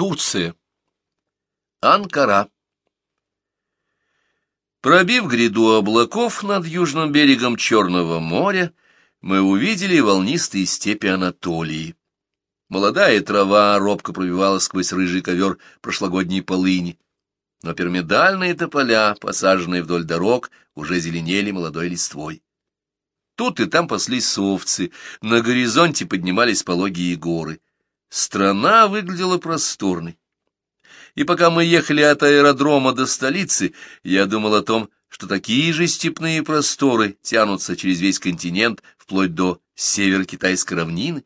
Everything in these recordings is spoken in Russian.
Турция. Анкара. Пробив гряду облаков над южным берегом Черного моря, мы увидели волнистые степи Анатолии. Молодая трава робко пробивала сквозь рыжий ковер прошлогодней полыни, но пирамидальные тополя, посаженные вдоль дорог, уже зеленели молодой листвой. Тут и там паслись овцы, на горизонте поднимались пологие горы. Страна выглядела просторной. И пока мы ехали от аэродрома до столицы, я думал о том, что такие же степные просторы тянутся через весь континент вплоть до северо-китайской равнины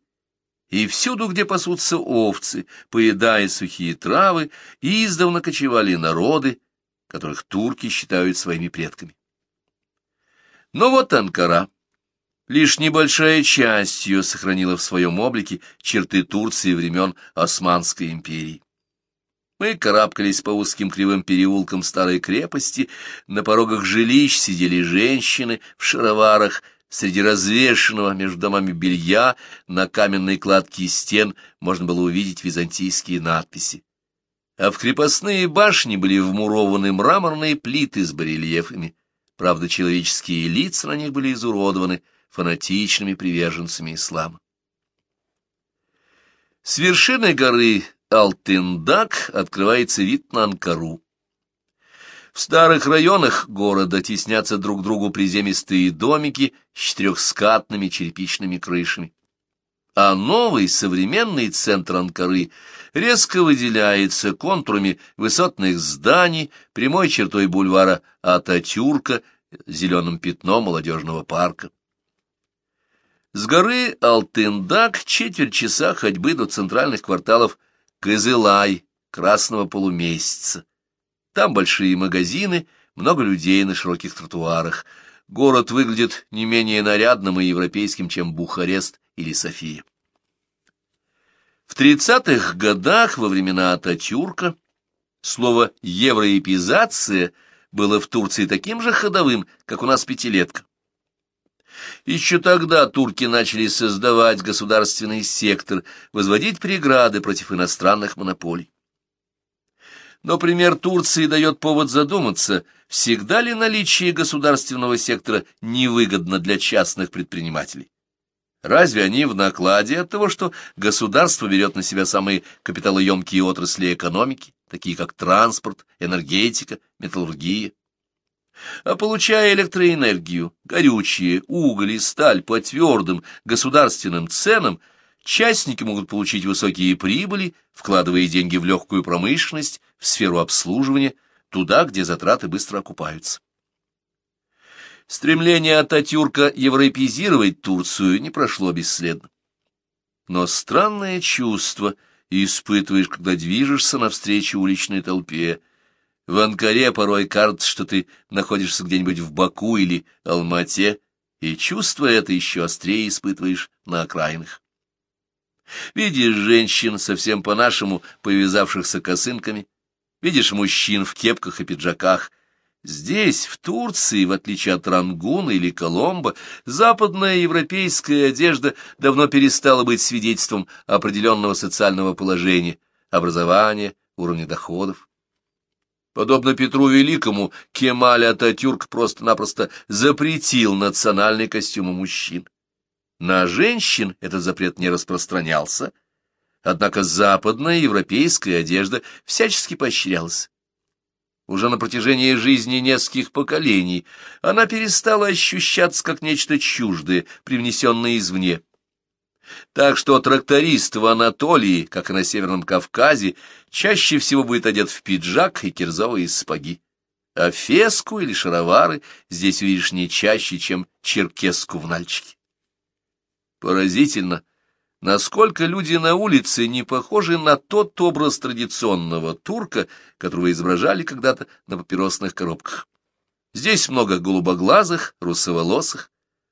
и всюду, где пасутся овцы, поедая сухие травы, издавна кочевали народы, которых турки считают своими предками. Но вот Анкара. Лишь небольшая часть ее сохранила в своем облике черты Турции времен Османской империи. Мы карабкались по узким кривым переулкам старой крепости, на порогах жилищ сидели женщины в шароварах, Среди развешенного между домами белья на каменной кладке стен можно было увидеть византийские надписи. А в крепостные башни были вмурованы мраморные плиты с барельефами. Правда, человеческие лица на них были изуродованы фанатичными приверженцами ислама. С вершины горы Алтындак открывается вид на Анкару. В старых районах города теснятся друг другу приземистые домики с четырехскатными черепичными крышами. А новый современный центр Анкары резко выделяется контурами высотных зданий, прямой чертой бульвара Ататюрка, зеленым пятном молодежного парка. С горы Алтындак четверть часа ходьбы до центральных кварталов Кызылай, Красного полумесяца. Там большие магазины, много людей на широких тротуарах. Город выглядит не менее нарядным и европейским, чем Бухарест или София. В 30-х годах, во времена Ататюрка, слово «евроэпизация» было в Турции таким же ходовым, как у нас пятилетка. Еще тогда турки начали создавать государственный сектор, возводить преграды против иностранных монополий. Но пример Турции дает повод задуматься, всегда ли наличие государственного сектора невыгодно для частных предпринимателей. Разве они в накладе от того, что государство берет на себя самые капиталоемкие отрасли экономики, такие как транспорт, энергетика, металлургия? А получая электроэнергию, горючее, уголь и сталь по твердым государственным ценам – Частники могут получить высокие прибыли, вкладывая деньги в легкую промышленность, в сферу обслуживания, туда, где затраты быстро окупаются. Стремление Ататюрка европеизировать Турцию не прошло бесследно. Но странное чувство испытываешь, когда движешься навстречу уличной толпе. В Анкаре порой кажется, что ты находишься где-нибудь в Баку или Алмате, и чувство это еще острее испытываешь на окраинах. Видишь женщин, совсем по-нашему повязавшихся косынками, видишь мужчин в кепках и пиджаках. Здесь, в Турции, в отличие от Рангуна или Коломбо, западная европейская одежда давно перестала быть свидетельством определенного социального положения, образования, уровня доходов. Подобно Петру Великому, Кемаль Ататюрк просто-напросто запретил костюм у мужчин. На женщин этот запрет не распространялся, однако западная европейская одежда всячески поощрялась. Уже на протяжении жизни нескольких поколений она перестала ощущаться как нечто чуждое, привнесенное извне. Так что тракторист в Анатолии, как и на Северном Кавказе, чаще всего будет одет в пиджак и кирзовые сапоги. А феску или шаровары здесь увидишь не чаще, чем черкеску в нальчике. Поразительно, насколько люди на улице не похожи на тот образ традиционного турка, которого изображали когда-то на папиросных коробках. Здесь много голубоглазых, русоволосых,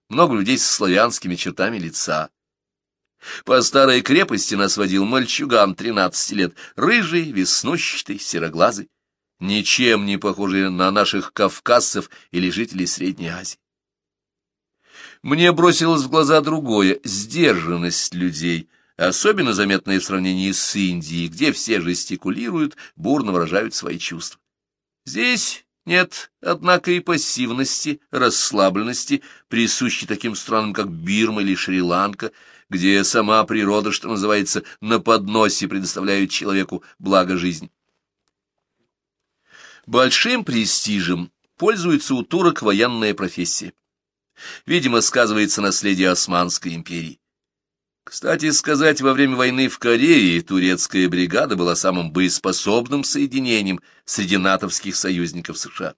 много людей с славянскими чертами лица. По старой крепости нас водил мальчуган тринадцати лет, рыжий, веснущатый, сероглазый, ничем не похожий на наших кавказцев или жителей Средней Азии. Мне бросилось в глаза другое — сдержанность людей, особенно заметное в сравнении с Индией, где все жестикулируют, бурно выражают свои чувства. Здесь нет, однако, и пассивности, расслабленности, присущей таким странам, как Бирма или Шри-Ланка, где сама природа, что называется, на подносе предоставляет человеку благо жизни. Большим престижем пользуется у турок военная профессия. Видимо, сказывается наследие Османской империи. Кстати сказать, во время войны в Корее турецкая бригада была самым боеспособным соединением среди натовских союзников США.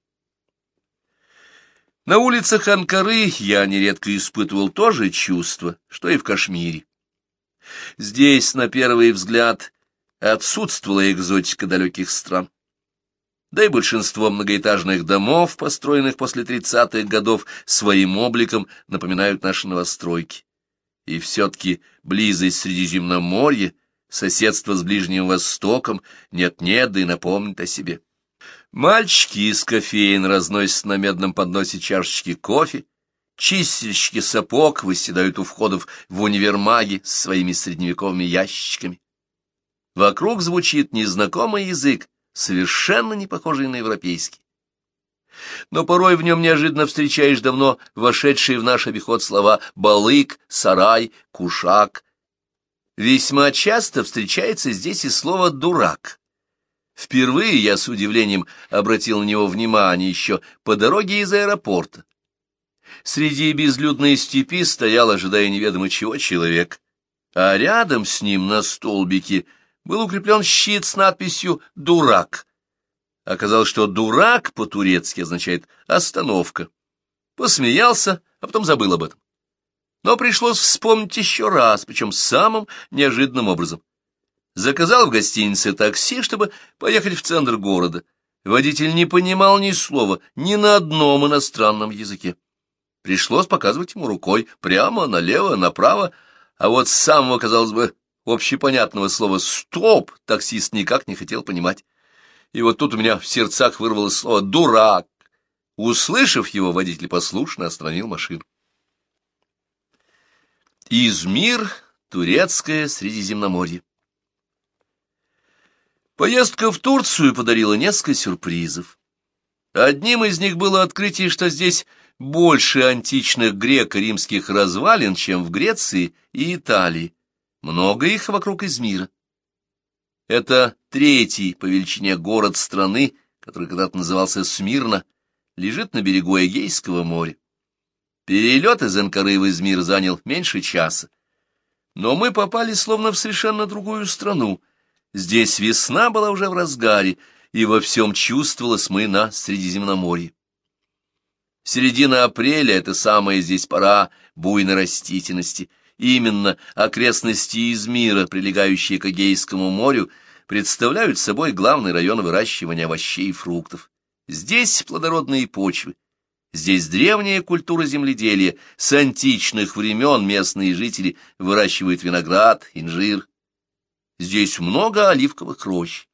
На улицах Анкары я нередко испытывал то же чувство, что и в Кашмире. Здесь, на первый взгляд, отсутствовала экзотика далеких стран. Да и большинство многоэтажных домов, построенных после 30-х годов, своим обликом напоминают наши новостройки. И все-таки близость Средиземноморья, соседство с Ближним Востоком нет-нет, да и напомнит о себе. Мальчики из кофеин разносят на медном подносе чашечки кофе, чистильщики сапог выседают у входов в универмаги с своими средневековыми ящичками. Вокруг звучит незнакомый язык, совершенно не похожий на европейский но порой в нем неожиданно встречаешь давно вошедшие в наш обиход слова «балык», «сарай», «кушак». Весьма часто встречается здесь и слово «дурак». Впервые я с удивлением обратил на него внимание еще по дороге из аэропорта. Среди безлюдной степи стоял, ожидая неведомо чего, человек, а рядом с ним на столбике был укреплен щит с надписью «Дурак». Оказалось, что «дурак» по-турецки означает «остановка». Посмеялся, а потом забыл об этом. Но пришлось вспомнить еще раз, причем самым неожиданным образом. Заказал в гостинице такси, чтобы поехать в центр города. Водитель не понимал ни слова, ни на одном иностранном языке. Пришлось показывать ему рукой прямо, налево, направо, а вот самого, казалось бы, общепонятного слова «стоп» таксист никак не хотел понимать. И вот тут у меня в сердцах вырвалось слово «дурак». Услышав его, водитель послушно остановил машину. Измир, турецкое Средиземноморье. Поездка в Турцию подарила несколько сюрпризов. Одним из них было открытие, что здесь больше античных греко-римских развалин, чем в Греции и Италии. Много их вокруг Измира. Это третий по величине город страны, который когда-то назывался Смирно, лежит на берегу Эгейского моря. Перелет из Анкары в Измир занял меньше часа. Но мы попали словно в совершенно другую страну. Здесь весна была уже в разгаре, и во всем чувствовалось мы на Средиземноморье. Середина апреля — это самая здесь пора буйной растительности — Именно окрестности Измира, прилегающие к Эгейскому морю, представляют собой главный район выращивания овощей и фруктов. Здесь плодородные почвы, здесь древняя культура земледелия, с античных времен местные жители выращивают виноград, инжир. Здесь много оливковых рощ.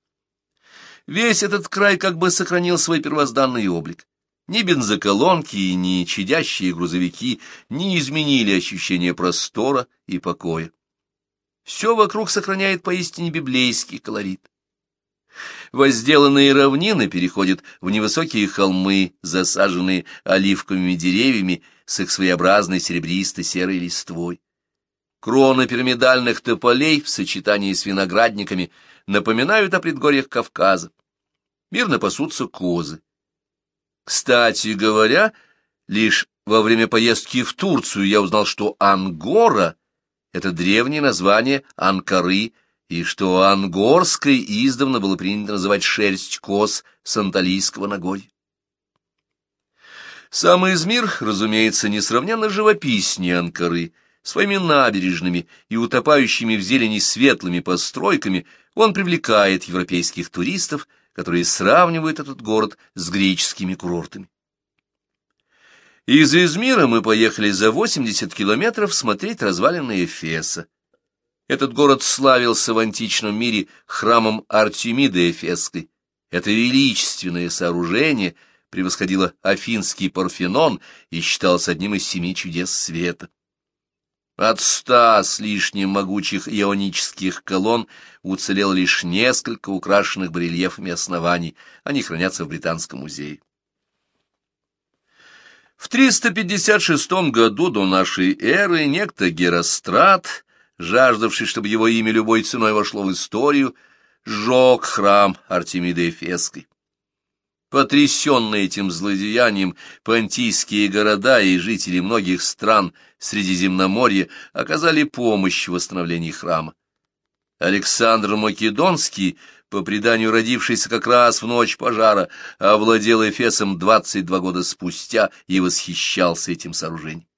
Весь этот край как бы сохранил свой первозданный облик. Ни бензоколонки, ни чадящие грузовики не изменили ощущение простора и покоя. Все вокруг сохраняет поистине библейский колорит. Возделанные равнины переходят в невысокие холмы, засаженные оливковыми деревьями с их своеобразной серебристо-серой листвой. Кроны пирамидальных тополей в сочетании с виноградниками напоминают о предгорьях Кавказа. Мирно пасутся козы. Кстати говоря, лишь во время поездки в Турцию я узнал, что Ангора — это древнее название Анкары, и что ангорской издавна было принято называть шерсть коз с Анталийского Нагорья. Сам Измир, разумеется, несравненно живописнее Анкары. Своими набережными и утопающими в зелени светлыми постройками он привлекает европейских туристов – которые сравнивают этот город с греческими курортами. Из Измира мы поехали за 80 километров смотреть развалины Эфеса. Этот город славился в античном мире храмом Артемиды Эфесской. Это величественное сооружение превосходило Афинский Парфенон и считалось одним из семи чудес света. От ста с лишним могучих ионических колонн уцелело лишь несколько украшенных барельефами оснований. Они хранятся в Британском музее. В 356 году до нашей эры некто Герострат, жаждавший, чтобы его имя любой ценой вошло в историю, сжег храм Артемиды Эфесской. Потрясенные этим злодеянием, понтийские города и жители многих стран Средиземноморья оказали помощь в восстановлении храма. Александр Македонский, по преданию родившийся как раз в ночь пожара, овладел Эфесом 22 года спустя и восхищался этим сооружением.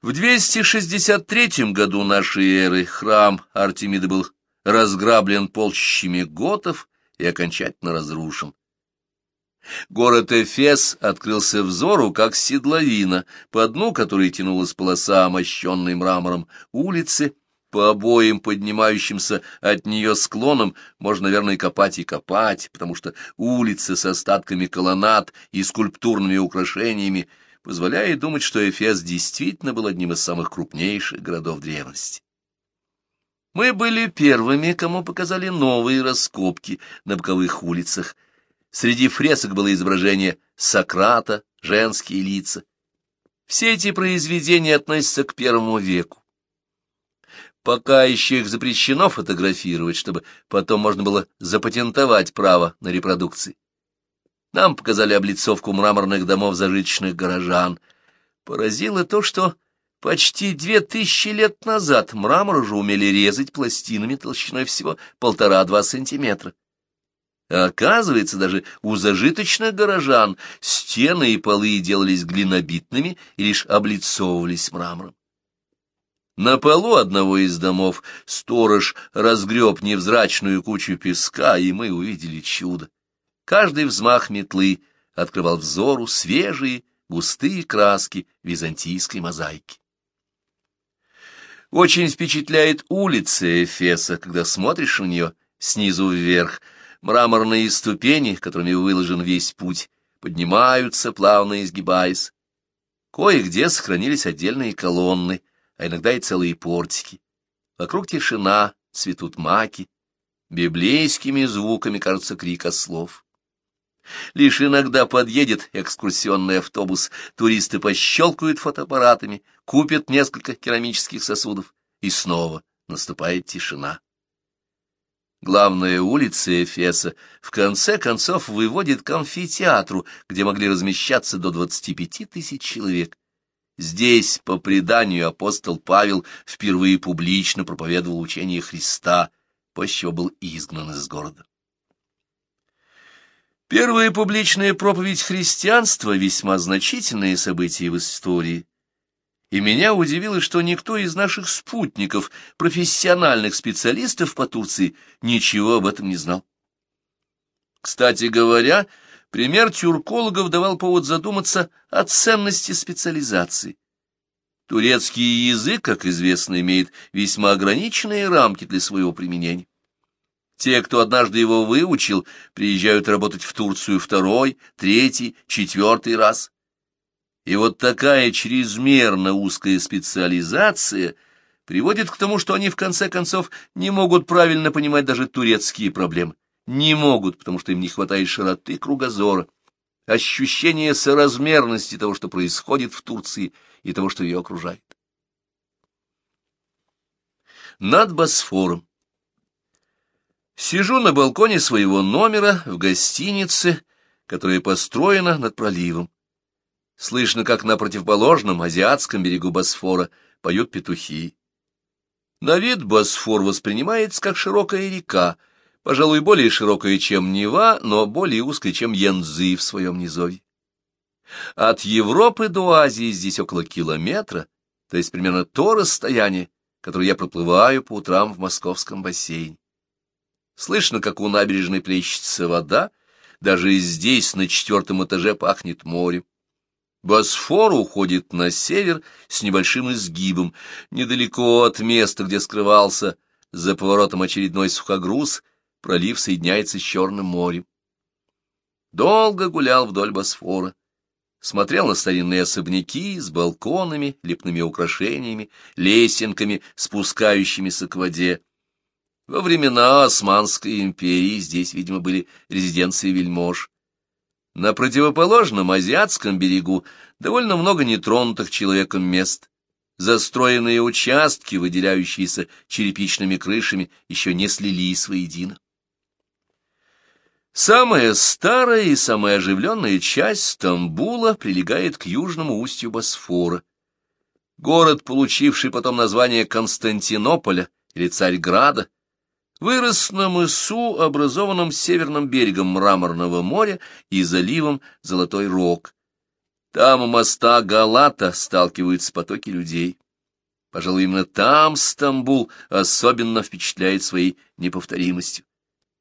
В 263 году нашей эры храм Артемиды был разграблен полчищами готов и окончательно разрушен. Город Эфес открылся взору, как седловина, по дну которой тянулась полоса, мощенной мрамором улицы, по обоим поднимающимся от нее склонам можно, наверное, копать и копать, потому что улица с остатками колоннад и скульптурными украшениями позволяет думать, что Эфес действительно был одним из самых крупнейших городов древности. Мы были первыми, кому показали новые раскопки на боковых улицах – Среди фресок было изображение Сократа, женские лица. Все эти произведения относятся к первому веку. Пока еще их запрещено фотографировать, чтобы потом можно было запатентовать право на репродукции. Нам показали облицовку мраморных домов зажиточных горожан. Поразило то, что почти две тысячи лет назад мрамор уже умели резать пластинами толщиной всего полтора-два сантиметра. А оказывается, даже у зажиточных горожан стены и полы делались глинобитными и лишь облицовывались мрамором. На полу одного из домов сторож разгреб невзрачную кучу песка, и мы увидели чудо. Каждый взмах метлы открывал взору свежие, густые краски византийской мозаики. Очень впечатляет улица Эфеса, когда смотришь на нее снизу вверх — Мраморные ступени, которыми выложен весь путь, поднимаются, плавно изгибаясь. Кое-где сохранились отдельные колонны, а иногда и целые портики. Вокруг тишина, цветут маки. Библейскими звуками кажется крик ослов. Лишь иногда подъедет экскурсионный автобус, туристы пощелкают фотоаппаратами, купят несколько керамических сосудов, и снова наступает тишина. Главная улица Эфеса в конце концов выводит к амфитеатру, где могли размещаться до 25 тысяч человек. Здесь, по преданию, апостол Павел впервые публично проповедовал учение Христа, после чего был изгнан из города. Первая публичная проповедь христианства — весьма значительное событие в истории и меня удивило, что никто из наших спутников, профессиональных специалистов по Турции, ничего об этом не знал. Кстати говоря, пример тюркологов давал повод задуматься о ценности специализации. Турецкий язык, как известно, имеет весьма ограниченные рамки для своего применения. Те, кто однажды его выучил, приезжают работать в Турцию второй, третий, четвертый раз. И вот такая чрезмерно узкая специализация приводит к тому, что они в конце концов не могут правильно понимать даже турецкие проблемы. Не могут, потому что им не хватает широты кругозора, ощущения соразмерности того, что происходит в Турции и того, что ее окружает. Над Босфором. Сижу на балконе своего номера в гостинице, которая построена над проливом. Слышно, как на противоположном азиатском берегу Босфора поют петухи. На вид Босфор воспринимается как широкая река, пожалуй, более широкая, чем Нева, но более узкая, чем Янзы в своем низовье. От Европы до Азии здесь около километра, то есть примерно то расстояние, которое я проплываю по утрам в московском бассейне. Слышно, как у набережной плещется вода, даже здесь на четвертом этаже пахнет морем. Босфор уходит на север с небольшим изгибом, недалеко от места, где скрывался за поворотом очередной сухогруз, пролив соединяется с Черным морем. Долго гулял вдоль Босфора. смотрел на старинные особняки с балконами, лепными украшениями, лесенками, спускающимися к воде. Во времена Османской империи здесь, видимо, были резиденции вельмож. На противоположном азиатском берегу довольно много нетронутых человеком мест. Застроенные участки, выделяющиеся черепичными крышами, еще не слились воедино. Самая старая и самая оживленная часть Стамбула прилегает к южному устью Босфора. Город, получивший потом название Константинополя или Царьграда, вырос на мысу, образованном северным берегом Мраморного моря и заливом Золотой Рог. Там у моста Галата сталкиваются потоки людей. Пожалуй, именно там Стамбул особенно впечатляет своей неповторимостью.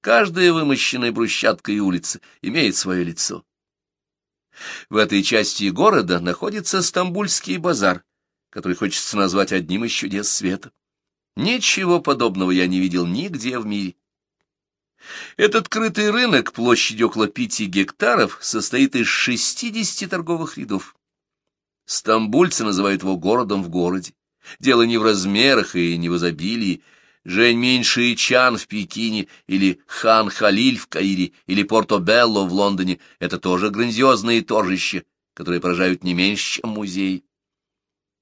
Каждая вымощенная брусчаткой улица имеет свое лицо. В этой части города находится Стамбульский базар, который хочется назвать одним из чудес света. Ничего подобного я не видел нигде в мире. Этот крытый рынок площадью около пяти гектаров состоит из шестидесяти торговых рядов. Стамбульцы называют его городом в городе. Дело не в размерах и не в изобилии, Жень Минши Чан в Пекине, или Хан Халиль в Каире, или Порто-Белло в Лондоне — это тоже грандиозные торжища, которые поражают не меньше, чем музей.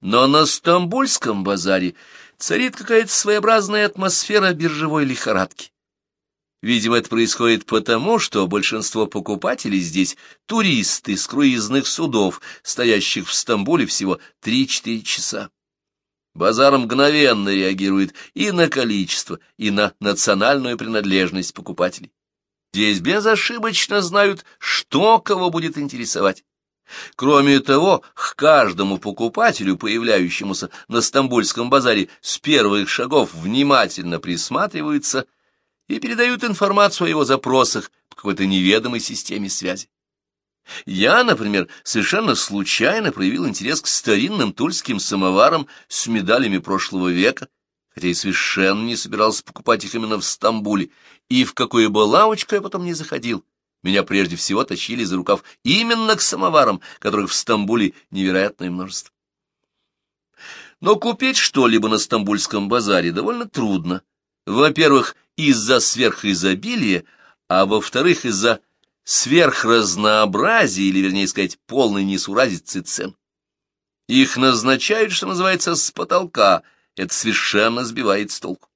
Но на Стамбульском базаре царит какая-то своеобразная атмосфера биржевой лихорадки. Видимо, это происходит потому, что большинство покупателей здесь — туристы с круизных судов, стоящих в Стамбуле всего 3-4 часа. Базар мгновенно реагирует и на количество, и на национальную принадлежность покупателей. Здесь безошибочно знают, что кого будет интересовать. Кроме того, к каждому покупателю, появляющемуся на Стамбульском базаре, с первых шагов внимательно присматриваются и передают информацию о его запросах по какой-то неведомой системе связи. Я, например, совершенно случайно проявил интерес к старинным тульским самоварам с медалями прошлого века, хотя и совершенно не собирался покупать их именно в Стамбуле, и в какую бы лавочку я потом не заходил. Меня прежде всего тащили за рукав именно к самоварам, которых в Стамбуле невероятное множество. Но купить что-либо на Стамбульском базаре довольно трудно. Во-первых, из-за сверхизобилия, а во-вторых, из-за сверхразнообразия, или, вернее сказать, полной несуразицы цен. Их назначают, что называется, с потолка, это совершенно сбивает с толку.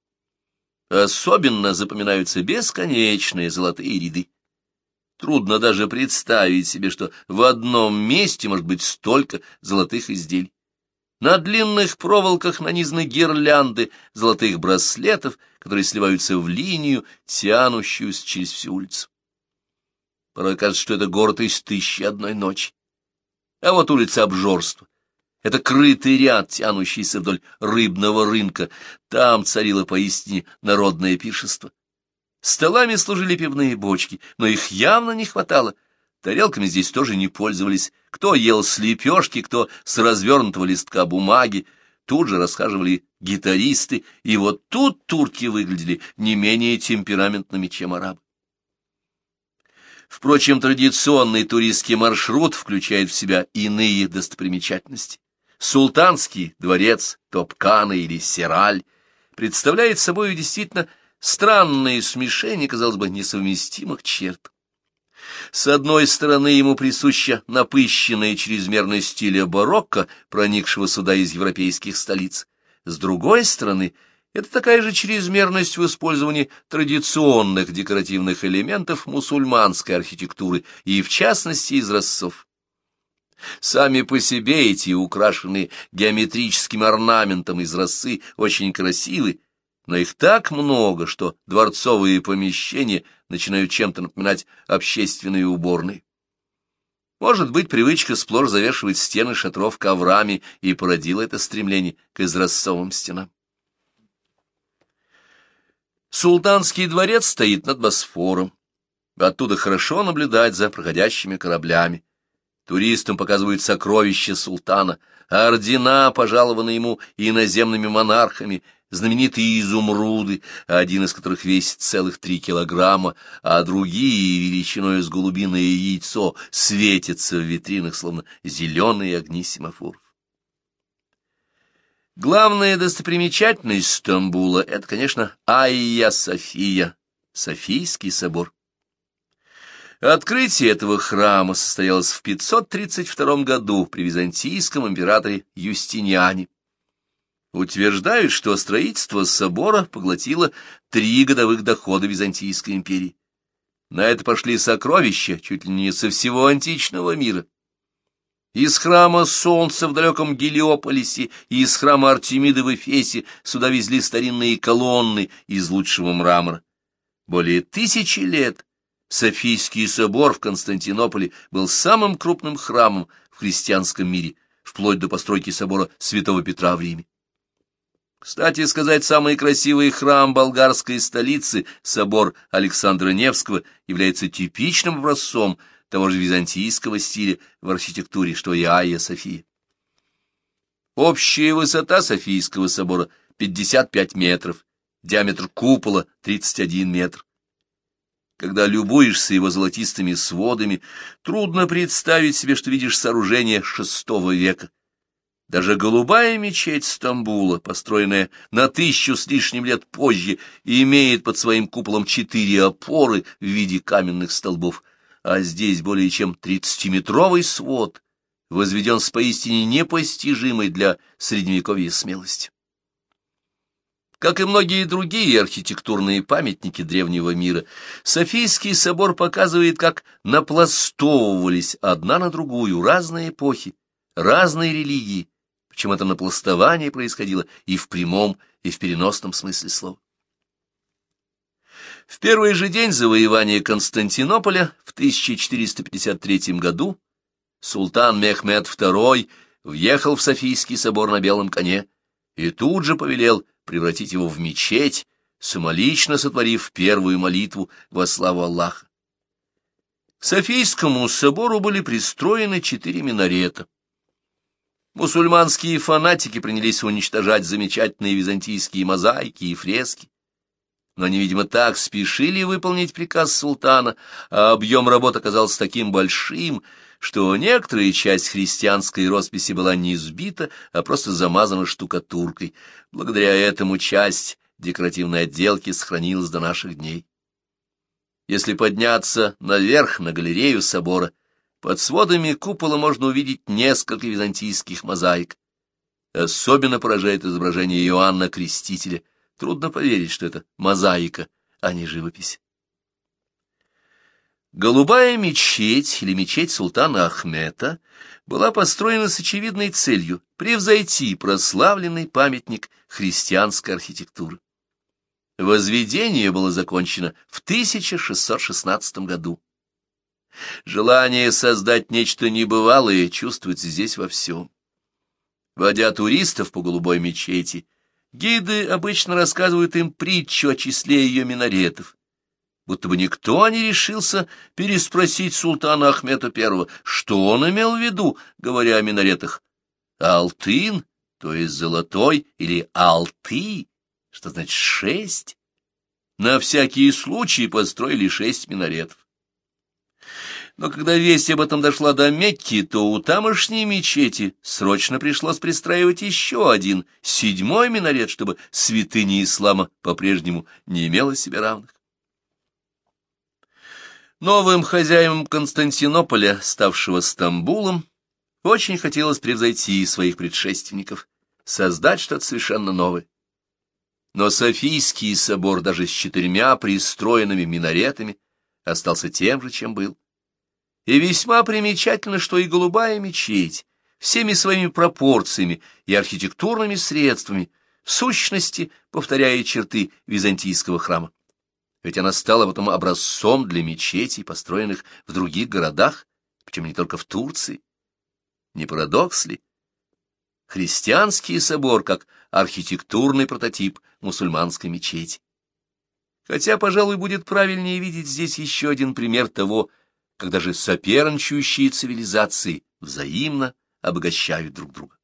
Особенно запоминаются бесконечные золотые ряды. Трудно даже представить себе, что в одном месте может быть столько золотых изделий. На длинных проволоках нанизаны гирлянды золотых браслетов, которые сливаются в линию, тянущуюся через всю улицу. Порой кажется, что это город из тысячи одной ночи. А вот улица Обжорства. Это крытый ряд, тянущийся вдоль рыбного рынка. Там царило поистине народное пиршество. Столами служили пивные бочки, но их явно не хватало. Тарелками здесь тоже не пользовались. Кто ел с лепешки, кто с развернутого листка бумаги. Тут же расхаживали гитаристы, и вот тут турки выглядели не менее темпераментными, чем арабы. Впрочем, традиционный туристский маршрут включает в себя иные достопримечательности. Султанский дворец, Топкана или Сераль представляет собой действительно странное смешение, казалось бы, несовместимых черт. С одной стороны, ему присуща напыщенная чрезмерность стиля барокко, проникшего сюда из европейских столиц. С другой стороны — это такая же чрезмерность в использовании традиционных декоративных элементов мусульманской архитектуры и, в частности, изразцов. Сами по себе эти украшенные геометрическим орнаментом изразцы очень красивы, но их так много, что дворцовые помещения начинают чем-то напоминать общественные уборные. Может быть, привычка сплошь завешивать стены шатров коврами и породила это стремление к изразцовым стенам. Султанский дворец стоит над Босфором. Оттуда хорошо наблюдать за проходящими кораблями. Туристам показывают сокровища султана, ордена, пожалованные ему иноземными монархами, знаменитые изумруды, один из которых весит целых три килограмма, а другие, величиной с голубиное яйцо, светятся в витринах, словно зеленые огни семафоров. Главная достопримечательность Стамбула — это, конечно, Айя София, Софийский собор. Открытие этого храма состоялось в 532 году при византийском императоре Юстиниане. Утверждают, что строительство собора поглотило три годовых дохода Византийской империи. На это пошли сокровища чуть ли не со всего античного мира. Из храма Солнца в далеком Гелиополисе и из храма Артемиды в Эфесе сюда везли старинные колонны из лучшего мрамора. Более тысячи лет Софийский собор в Константинополе был самым крупным храмом в христианском мире, вплоть до постройки собора Святого Петра в Риме. Кстати сказать, самый красивый храм болгарской столицы, собор Александра Невского, является типичным образцом того же византийского стиля в архитектуре, что и Айя София. Общая высота Софийского собора — 55 метров, диаметр купола — 31 метр. Когда любуешься его золотистыми сводами, трудно представить себе, что видишь сооружение шестого века. Даже голубая мечеть Стамбула, построенная на тысячу с лишним лет позже, имеет под своим куполом четыре опоры в виде каменных столбов, а здесь более чем тридцатиметровый свод, возведен с поистине непостижимой для средневековья смелости. Как и многие другие архитектурные памятники древнего мира, Софийский собор показывает, как напластовывались одна на другую разные эпохи, разные религии, причем это напластование происходило и в прямом, и в переносном смысле слова. В первый же день завоевания Константинополя в 1453 году султан Мехмед II въехал в Софийский собор на белом коне и тут же повелел превратить его в мечеть, самолично сотворив первую молитву во славу Аллаха. К Софийскому собору были пристроены четыре минарета. Мусульманские фанатики принялись уничтожать замечательные византийские мозаики и фрески. Но они, видимо, так спешили выполнить приказ султана, а объем работ оказался таким большим, что некоторая часть христианской росписи была не сбита, а просто замазана штукатуркой. Благодаря этому часть декоративной отделки сохранилась до наших дней. Если подняться наверх на галерею собора, под сводами купола можно увидеть несколько византийских мозаик. Особенно поражает изображение Иоанна Крестителя. Трудно поверить, что это мозаика, а не живопись. Голубая мечеть или мечеть султана Ахмета была построена с очевидной целью превзойти прославленный памятник христианской архитектуры. Возведение было закончено в 1616 году. Желание создать нечто небывалое чувствуется здесь во всем. Водя туристов по голубой мечети, гиды обычно рассказывают им притчу о числе ее минаретов будто бы никто не решился переспросить султана Ахмета I, что он имел в виду, говоря о минаретах. Алтын, то есть золотой, или алты, что значит шесть. На всякий случай построили шесть минаретов. Но когда весть об этом дошла до Мекки, то у тамошней мечети срочно пришлось пристраивать еще один, седьмой минарет, чтобы святыня ислама по-прежнему не имела себе равных. Новым хозяевам Константинополя, ставшего Стамбулом, очень хотелось превзойти своих предшественников, создать что-то совершенно новое. Но Софийский собор даже с четырьмя пристроенными минаретами остался тем же, чем был. И весьма примечательно, что и голубая мечеть всеми своими пропорциями и архитектурными средствами в сущности повторяет черты византийского храма ведь она стала потом образцом для мечетей, построенных в других городах, причем не только в Турции. Не парадокс ли? Христианский собор как архитектурный прототип мусульманской мечети. Хотя, пожалуй, будет правильнее видеть здесь еще один пример того, когда же соперничающие цивилизации взаимно обогащают друг друга.